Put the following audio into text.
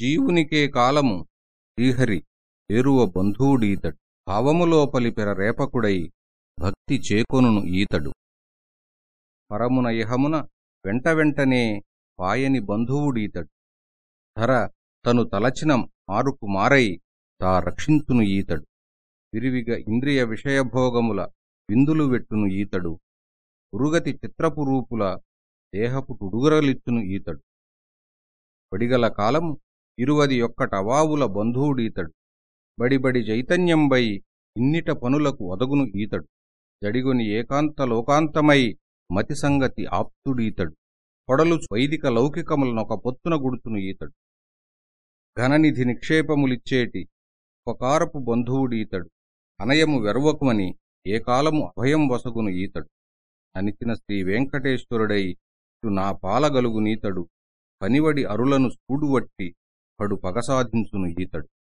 జీవునికే కాలము శ్రీహరి ఏరువ బంధువుడీతడు. భావములోపలి పెరరేపకుడై భక్తి చేకొనును ఈతడు. పరమున ఇహమున వెంట వెంటనే పాయని బంధువుడీతడు. ధర తను తలచిన మారుకు మారై తా రక్షించును ఈతడు. విరివిగ ఇంద్రియ విషయభోగముల విందులు వెట్టును ఈతడు. ఉరుగతి చిత్రపు రూపుల దేహపు టుడుగరలిచ్చును ఈతడు. పడిగల కాలము ఇరువది ఒక్కటవావుల బంధువుడీతడు. బడిబడి చైతన్యంబై ఇన్నిట పనులకు ఒదగును ఈతడు. జడిగుని ఏకాంత లోకాంతమై మతి సంగతి ఆప్తుడీతడు. పొడలు వైదిక లౌకికములనొక పొత్తున గుడుతును ఈతడు. ఘననిధి నిక్షేపములిచ్చేటి ఉపకారపు బంధువుడీతడు. అనయము వెరవకుమని ఏ కాలము అభయం వసగును ఈతడు. అనిచిన శ్రీ వెంకటేశ్వరుడై నా పాలగలుగునీతడు పనివడి అరులను సూడువట్టి పడు పగసాధించును ఈతడు.